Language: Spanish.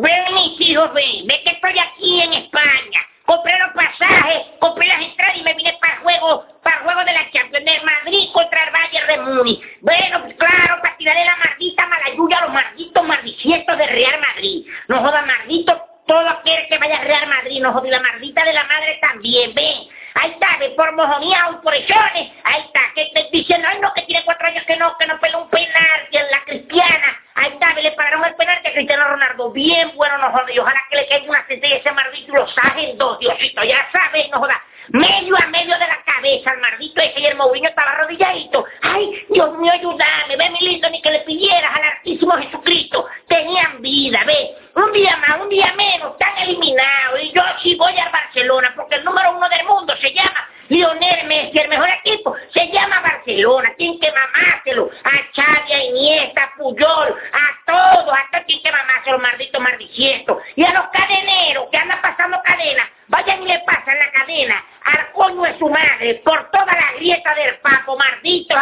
Ven, mis hijos, ven. Ve que estoy aquí en España. Compré los pasajes, compré las entradas y me vine para el juego, para el juego de la Champions de Madrid contra el Bayern de Múnich. Bueno, pues claro, para tirarle la maldita malayuya a los malditos maldicientos de Real Madrid. No joda, maldito todo aquel que vaya a Real Madrid, no joda, y la maldita de la madre también, ven. Ahí está, por mojoneado, por echones. Bien bueno, no joda. Y que le caiga una sentencia ese maldito y lo saquen dos, Diosito. Ya sabes, no joda. Medio a medio de la cabeza, el maldito ese y el Mourinho estaba arrodilladito. Ay, Dios mío, ayúdame. Ve, mi lindo, ni que le pidieras al Altísimo Jesucristo. Tenían vida, ve. Un día más, un día menos, están eliminados. Y yo sí voy al Barcelona, porque el número uno del mundo se llama Lionel Messi, el mejor equipo se llama Barcelona. Tienen que mamárselo a Xavi, a Iniesta, a Puyol, a todos, hasta tienen que mamárselo, maldito maldiciento. Y a los cadeneros que andan pasando cadena, vayan y le pasan la cadena al coño de su madre por toda la grieta del papo, maldito,